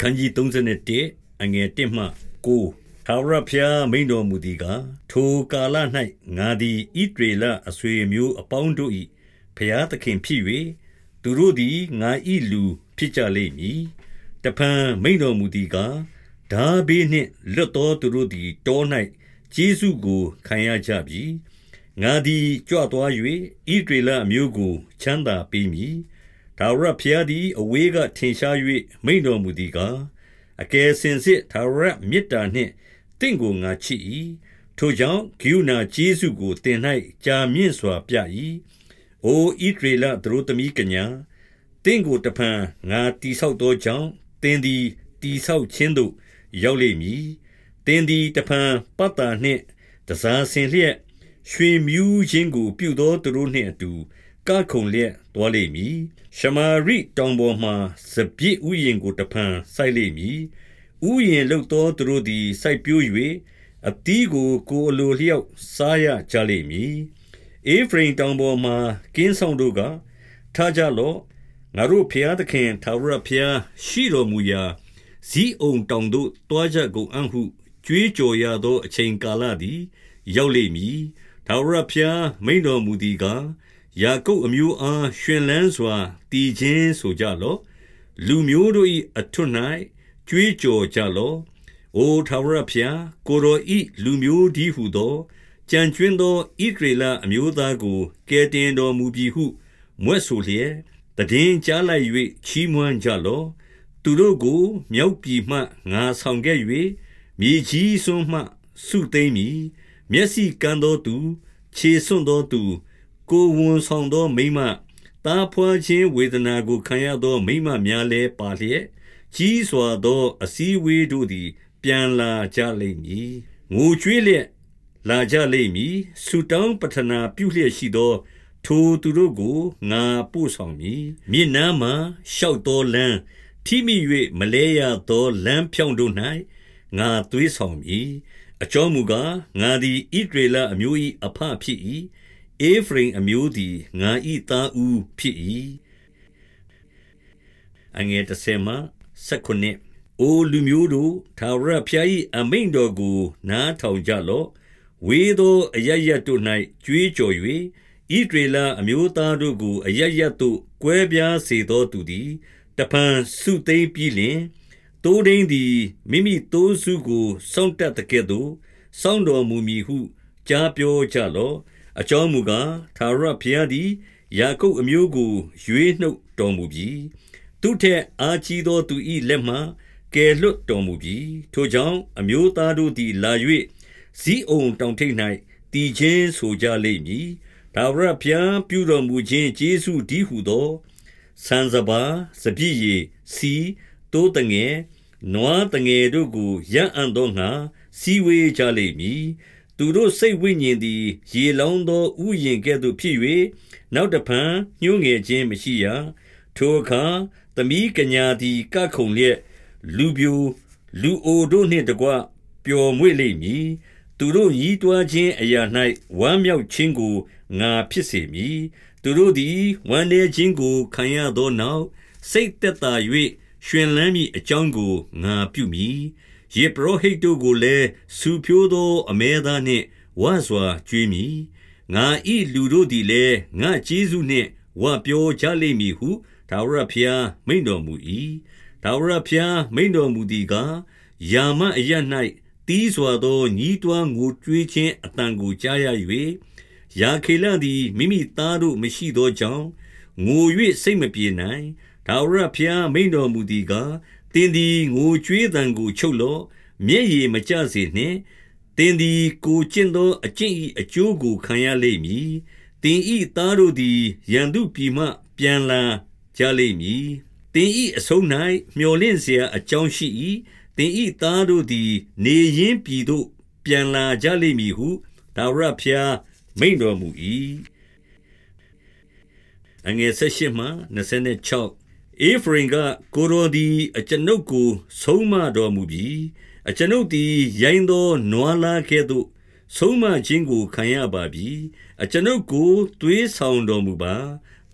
ခန်းကြီး31အငယ်1မှ9ထာဝရဘုရားမိန်တော်မူသည်ကားထိုကာလ၌ငါသည်ဣဒေလအဆွေမျိုးအပေါင်းတို့၏ဘုရားသခင်ဖြစ်၍သူတို့သည်ငါ၏လူဖြစ်ကြလိမ့်မည်တဖန်မိန်တော်မူသည်ကားဒါဘေးနှင့်လွတ်သောသူတို့သည်တော၌ကျေးဇူးကိုခံရကြပြီငါသည်ကြွသွား၍ဣဒေလအမျိုးကိုချမ်းသာပေးမည် ထာဝရဘုရားသည် အဝေးကထင်ရှား၍မိန်တော်မူသည်ကား အကယ်စင်စစ် ထာဝရမေတ္တာနှင့်တင့်ကို ငါချစ်၏ထိုကြောင့်ဂိူနာကျေးဇူးကိုတင်၌ကြာမြင့်စွာပြ၏အိုဣဒရေလသတို့သမီးကညာတင့်ကို တဖန် ငါတိဆောက်သောကြောင့်တင်သည်တိဆောက်ခြင်းသို့ ရောက်လိမ့်မည်တင်သည် တဖန် ပတ်တာနှင့်တစားဆင်လျက် ရွှေမြူးခြင်းကို ပြုသောသူတို့နှင့်အတူ ကခုန်လျက်သွားလိမ့်မည်ရှမာရိတောင်ပေါ်မှစပြည့်ဥယျင်ကိုတဖန်စိုက်လိမ့်မည်ဥယျင်လုတ်သောသူတို့သည်စိုက်ပျိုး၍အတီးကိုကိုအလိုလျောက်စားရကြလိမ့်မည်အေဖရင်တောင်ပေါ်မှကင်းဆောင်တို့ကထားကြလော့ငါတို့ဖျားသခင်သာဝရဖျားရှိတော်မူရာဇီးအုံတောင်သို့တွားကြကုန်အံ့ဟုကြွေးကြော်ရသောအချိန်ကာလသည် ရောက်လိမ့်မည်သာဝရဖျားမိန်တော်မူသည်ကား ယာကုပ်အမျိုးအားရှင်လန်းစွာတည်ခြင်းဆိုကြလော့လူမျိုးတို့၏အထွတ်၌ကြွေးကြော်ကြလော့အိုထာဝရဘုရားကိုရောဤလူမျိုးဒီဟုသောကြံကျွင်းသောဣဒရေလအမျိုးသားကိုကယ်တင်တော်မူပြီဟုမွဲ့ဆိုလျက်တည်င်းကြားလိုက်၍ချီးမွမ်းကြလော့သူတို့ကိုမြောက်ပြည်မှငါဆောင်ခဲ့၍မြေကြီးစွန်းမှစုသိမ့်မည်မျက်စိကန်းသောသူ ခြေစွန့်သောသူ ကိုဝန်ဆောင်သောမိမတားဖွာခြင်းဝေဒနာကိုခံရသောမိမများလည်းပါလျက်ကြီးစွာသော အစည်းဝေးတို့သည် ပြန်လာကြလိမ့်မည်ငိုကြွေးလျက်လာကြလိမ့်မည်ဆူတောင်းပတနာပြုလျက်ရှိသော ထိုသူတို့ကိုငါပို့ဆောင်မည်မြေနားမှရှောက်သောလမ်းထိမိ၍မလဲရသောလမ်းဖြောင်းတို့၌ငါသွေးဆောင်မည်အကြောင်းမူကားငါသည်ဣဒရေလအမျိုး၏အဖဖြစ်၏ ဧဖရိမ်အမျိုးသည်ငါ၏သားဦးဖြစ်၏အငယ်တဆေမ16အိုလူမျိုးတို့သာရဖျား၏အမိန်တော်ကို နားထောင်ကြလော့ဝေသောအရရတို့၌ကြွေးကြော်၍ဣဒရေလအမျိုးသားတို့ကိုအရရတို့ကွဲပြားစေသောသူသည်တပန်စုသိမ့်ပြီးလျှင်တိုးဒိန်သည်မိမိတိုးစုကိုစောင့်တတ်တဲ့ကဲ့သို့စောင့်တော်မူမည်ဟုကြားပြောကြလော့ အကြောင်းမူကား ထာဝရဘုရားသည်ယာကုပ်အမျိုးကို ရွေးနှုတ်တော်မူပြီ သူထက်အားကြီးသောသူ၏လက်မှ ကယ်လွတ်တော်မူပြီ ထိုကြောင့် အမျိုးသားတို့သည်လာ၍ဇီးအုံတောင်ထိပ်၌တည်ခြင်းဆိုကြလိမ့်မည်ဒါဝရဘုရားပြုတော်မူခြင်း ကျေးဇူးဒီဟုသော ဆန်စပါစပြည့်ရည်စီတိုးတငယ် နွားတငယ်တို့ကိုရန်အံ့သောငါစီဝေးကြလိမ့်မည် သူတို့စိတ်ဝိညာဉ်သည် ရေလောင်းသောဥယျင်ကဲ့သို့ဖြစ်၍နောက်တဖန်ညှိုးငယ်ခြင်းမရှိရထိုအခါသမီးကညာသည်ကခုန်လျက်လူပြိုလူအိုတို့နှင့်တကွပျော်မွေ့လိမ့်မည်သူတို့ညီးတွားခြင်းအရာ၌ဝမ်းမြောက်ခြင်းကိုငါဖြစ်စေမည်သူတို့သည်ဝမ်းနည်းခြင်းကိုခံရသောနောက်စိတ်သက်သာ၍ရှင်လန်းမည်အကြောင်းကိုငါပြုမည် ယေပရောဟိတ်တို့ကိုလည်းစူဖြိုးသောအမဲသားနှင့်ဝါစွာကြွေးမည်ငါဤလူတို့သည်လည်းငါကျေးဇူးနှင့်ဝါပြောကြလိမ့်မည်ဟုဒါဝရဖျားမိန်တော်မူ၏ဒါဝရဖျားမိန်တော်မူသည်ကားယာမအရ၌တီးစွာသောညီးတွားငိုကြွေးခြင်းအတန်ကိုကြားရ၍ယာခေလသည်မိမိသားတို့မရှိသောကြောင့်ငို၍စိတ်မပြေနိုင်ဒါဝရဖျားမိန်တော်မူသည်ကား ။တင်းဒီငိုကြွေးတံကိုချုပ်လော့။မျက်ရည်မကျစေနှင့်။တင်းဒီကိုကျင့်သောအကျင့်၏အကျိုးကိုခံရလိမ့်မည်။တင်းဤသားတို့သည်ရန်သူပြည်မှ ပြန်လာကြလိမ့်မည်။တင်းဤအဆုံး၌မျော်လင့်စရာအကြောင်းရှိ၏။တင်းဤသားတို့သည် နေရင်းပြည်သို့ ပြန်လာကြလိမ့်မည်ဟုဒါဝရဖျားမိန်တော်မူ၏အငယ်၁၈မှ26 ဧဖရိမ်ကကိုရိုသည်အကျွန်ုပ်ကို ဆုံးမတော်မူပြီးအကျွန်ုပ်သည်ရိုင်းသောနွားလားကဲ့သို့ ဆုံးမခြင်းကိုခံရပါပြီအကျွန်ုပ်ကိုသွေးဆောင်တော်မူပါ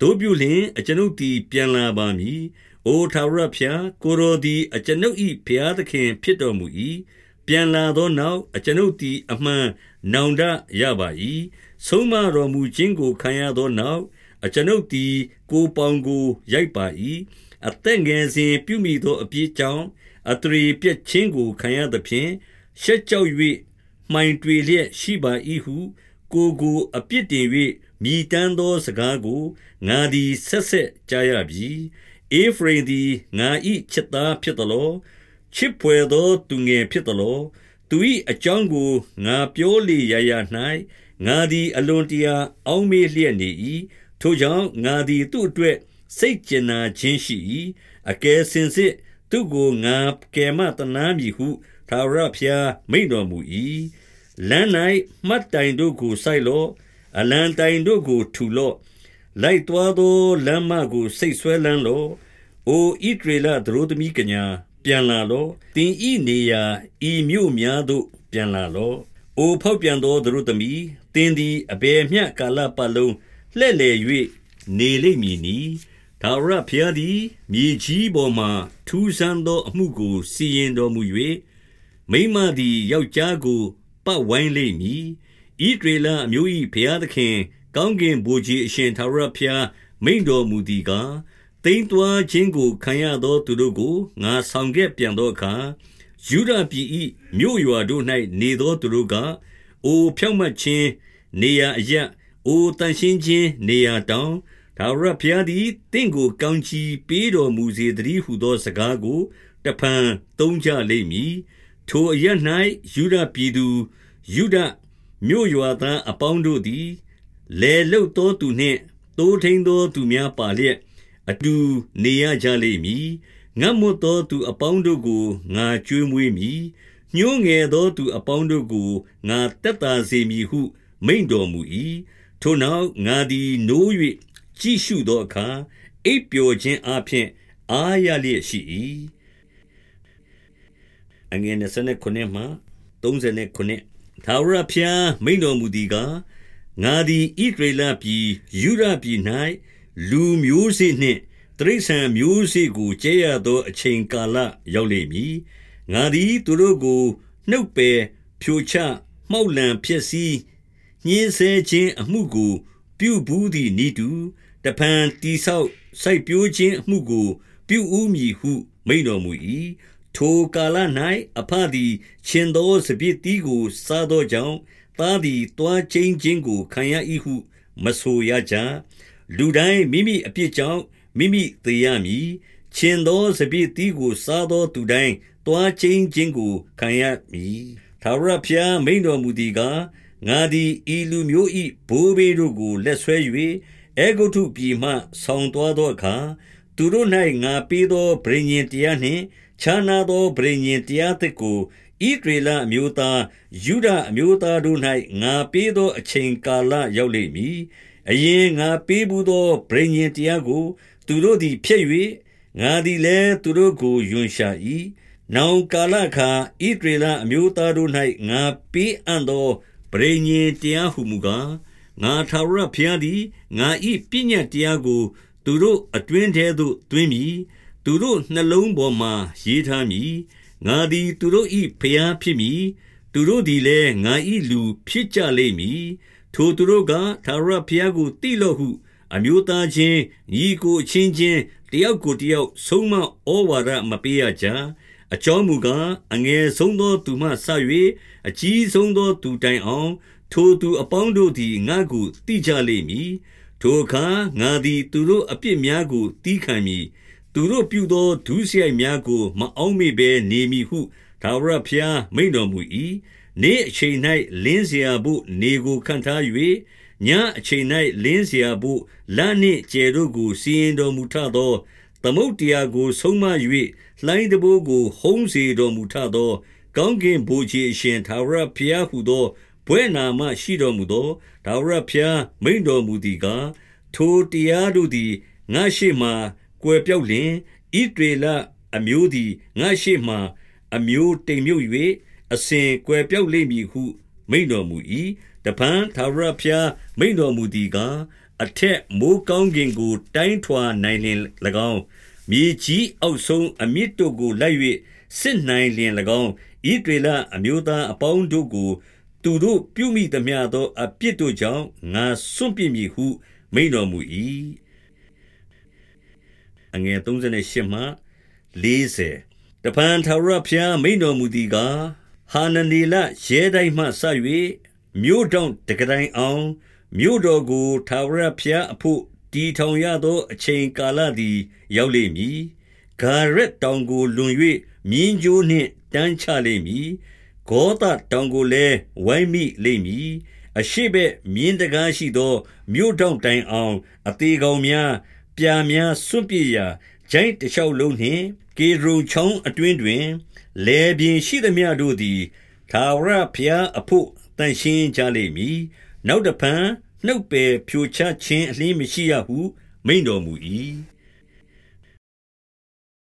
တို့ပြုလျင်အကျွန်ုပ်သည်ပြန်လာပါမည်အိုထာဝရဖျားကိုရိုသည်အကျွန်ုပ်၏ဘုရားသခင်ဖြစ်တော်မူ၏ပြန်လာသောနောက်အကျွန်ုပ်သည်အမှန်နောင်တရပါ၏ဆုံးမတော်မူခြင်းကိုခံရသောနောက် အကျွန်ုပ်သည် ကိုပေါင်ကိုရိုက်ပါ၏အသက်ငယ်စဉ်ပြုမိသောအပြစ်ကြောင့်အထရေပြက်ခြင်းကိုခံရသဖြင့်ရှက်ကြောက်၍မှိုင်တွေလျက်ရှိပါ၏ဟု ကိုကိုအပြစ်တင်၍မြည်တမ်းသောစကားကိုငါသည်ဆက်ဆက်ကြားရပြီအေဖရင်သည်ငါ၏ချစ်သားဖြစ်သလောချစ်ဖွယ်သောသူငယ်ဖြစ်သလောသူ၏အကြောင်းကိုငါပြောလေရရ၌ငါသည်အလွန်တရာအောင်းမေးလျက်နေ၏ ထိုကြောင့်ငါသည်သူ့အတွက်စိတ်ကျင်နာခြင်းရှိ၏အကယ်စင်စစ်သူကိုငါကယ်မတနာမည်ဟုသာရဖျားမိန်တော်မူ၏လမ်း၌မှတ်တိုင်တို့ကိုစိုက်လော့အလံတိုင်တို့ကိုထူလော့လိုက်သွားသောလမ်းမကိုစိတ်ဆွဲလန်းလော့အိုဣဒရေလသတို့သမီးကညာပြန်လာလော့တင်ဤနေရာဤမြို့များသို့ပြန်လာလော့အိုဖောက်ပြန်သောသတို့သမီးတင်သည်အဘယ်မျှကာလပတ်လုံး လှဲ့လေ၍နေလိမ့်မည်နီဒါဝရဖျားသည်မြေကြီးပေါ်မှထူးဆန်းသော အမှုကိုစီရင်တော်မူ၍မိမသည်ယောက်ျားကိုပတ်ဝိုင်းလိမ့်မည်ဣဒရေလအမျိုး၏ဘုရားသခင် ကောင်းကင်ဘိုးကြီးအရှင်သာရဖျားမိန်တော်မူသည်ကားတိမ်တွားခြင်းကိုခံရသောသူတို့ကိုငါဆောင်ခဲ့ပြန်သောအခါယူဒပြည်၏မြို့ရွာတို့၌နေသောသူတို့ကအိုဖြောက်မှတ်ခြင်းနေရာအရ အိုတန်ရှင်းခြင်းနေရာတောင်ဒါဝရဘုရားသည်တင့်ကို ကောင်းချီးပေးတော်မူစေတည်းဟုသော စကားကို တဖန်သုံးကြလိမ့်မည် ထိုအရ၌ယူဒပြည်သူယူဒမြို့ရွာသားအပေါင်းတို့သည်လေလုတ်သောသူနှင့်တိုးထိန်သောသူများပါလျက် အတူနေရကြလိမ့်မည် ငတ်မွတ်သောသူအပေါင်းတို့ကို ငါကြွေးမွေးမည် ညှိုးငယ်သောသူအပေါင်းတို့ကို ငါတက်တာစေမည်ဟု မိန်တော်မူ၏ ထိုနောက်ငါသည်နိုး၍ကြည့်ရှုသောအခါအိပ်ပျော်ခြင်းအပြင်အားရလျက်ရှိ၏အငယ်29မှ39သာဝရဖျားမိန်တော်မူသည်ကားငါသည်ဣဒရေလပြည်ယူရပြည်၌လူမျိုးစေ့နှင့်တရိษံမျိုးစေ့ကိုကျဲရသောအချိန်ကာလရောက်လိမ့်မည်ငါသည်သူတို့ကိုနှုတ်ပယ်ဖြိုချမှောက်လံဖြစ်စည်း ညင်းဆဲခြင်းအမှုကို ပြုဘူးသည်နိတူတဖန်တိဆောက်စိုက်ပျိုးခြင်းအမှုကို ပြုဦးမည်ဟုမိန်တော်မူ၏ထိုကာလ၌အဖသည်ရှင်သောစပြစ်တီးကို စားသောကြောင့်သားသည်တွားချင်းခြင်းကိုခံရ၏ဟုမဆိုရကြလူတိုင်းမိမိအပြစ်ကြောင့်မိမိသေရမည်ရှင်သောစပြစ်တီးကို စားသောသူတိုင်းတွားချင်းခြင်းကိုခံရမည်သာရဖျားမိန်တော်မူသည်ကား ငါသည်ဤလူမျိုး၏ဘိုးဘေးတို့ကို လက်ဆွဲ၍အေဂုတုပြည်မှ ဆောင်းသွားသောအခါ သူတို့၌ငါပေးသောဗြိဉ္ဉ်တရားနှင့် ခြားနာသောဗြိဉ္ဉ်တရားသစ်ကိုဣဒရေလအမျိုးသားယူဒအမျိုးသားတို့၌ငါပေးသော အချိန်ကာလ ရောက်လိမ့်မည် အရင်ငါပေးဘူးသောဗြိဉ္ဉ်တရားကို သူတို့သည် ဖျက်၍ငါသည်လည်း သူတို့ကိုယွန်ရှာ၏နောင်ကာလခါဣဒရေလအမျိုးသားတို့၌ငါပေးအပ်သော ပရိညင်တရားဟုမူကားငါထာဝရဘုရားသည်ငါ၏ပညတ်တရားကို သူတို့အတွင်းထဲသို့သွင်းမည်သူတို့နှလုံးပေါ်မှရေးထားမည်ငါသည်သူတို့၏ဘုရားဖြစ်မည်သူတို့သည်လည်းငါ၏လူဖြစ်ကြလိမ့်မည်ထိုသူတို့ကထာဝရဘုရားကိုတိလော့ဟု အမျိုးသားချင်းညီကိုအချင်းချင်းတယောက်ကိုတယောက်ဆုံးမဩဝါဒမပေးရကြ အကြောင်းမူကားအငယ်ဆုံးသောသူမှဆ၍အကြီးဆုံးသောသူတိုင်အောင် ထိုသူအပေါင်းတို့သည်ငါ့ကိုတိကြလိမ့်မည်ထိုအခါငါသည်သူတို့အပြစ်များကိုတီးခံမည်သူတို့ပြုသောဒုစရိုက်များကို မအောက်မေ့ဘဲနေမည်ဟုသာဝရဘုရားမိန်တော်မူ၏နေ့အချိန်၌လင်းเสียဖို့နေကိုခံထား၍ညအချိန်၌လင်းเสียဖို့လမ်းနှင့်ကျဲတို့ကိုစီရင်တော်မူထသောသမုတ်တရားကိုဆုံးမ၍ လှိုင်းတဘိုးကို ဟုံးစေတော်မူထသော ကောင်းကင်ဘုရားအရှင်သာဝရဘုရားဟုသော ဘွဲ့နာမရှိတော်မူသောသာဝရဘုရား မိန်တော်မူသည်ကား ထိုတရားတို့သည် ငါရှိမှကွယ်ပြောက်လျင်ဣဒေလအမျိုးသည် ငါရှိမှအမျိုးတိမ်မြုပ်၍အစဉ်ကွယ်ပြောက်လိမ့်မည်ဟု မိန်တော်မူ၏တပန်းသာရဖျား မိန်တော်မူသည်ကား အထက်မိုးကောင်းကင်ကို တိုင်းထွာနိုင်လင်၎င်း မြေကြီးအောက်ဆုံးအမြစ်တို့ကိုလိုက်၍စစ်နိုင်လျင်၎င်းဣဒေလအမျိုးသားအပေါင်းတို့ကို သူတို့ပြုမိသမျှသောအပြစ်တို့ကြောင့်ငါစွန့်ပစ်မည်ဟု မိန်တော်မူ၏အငယ်38မှ40တပန်ထာဝရဘုရားမိန်တော်မူသည်ကားဟာနနေလရဲတိုင်းမှဆ၍မြို့တောင်တကတိုင်အောင်မြို့တော်ကိုထာဝရဘုရားအဖို့ တည်ထောင်ရသော အချိန်ကာလသည် ရောက်လိမ့်မည် ဂါရက်တောင်ကိုလွန်၍မြင်းကြိုးနှင့် တန်းချလိမ့်မည် ဂောသတောင်ကိုလည်း ဝိုင်းမိလိမ့်မည် အရှိဘက်မြင်းတကားရှိသော မြို့တောင်တိုင်အောင် အသေးကောင်များ ပြာများစွန့်ပြစ်ရာဂျိုင်းတစ်လျှောက်လုံးနှင့် ကေဒရုန်ချောင်းအတွင်းတွင်လေပြင်းရှိသမျှတို့သည်သာဝရဘုရားအဖို့တန်ရှင်းကြလိမ့်မည် နောက်တဖန် နှုတ်ပယ်ဖြိုချခြင်းအလင်းမရှိရဟု မိန်တော်မူ၏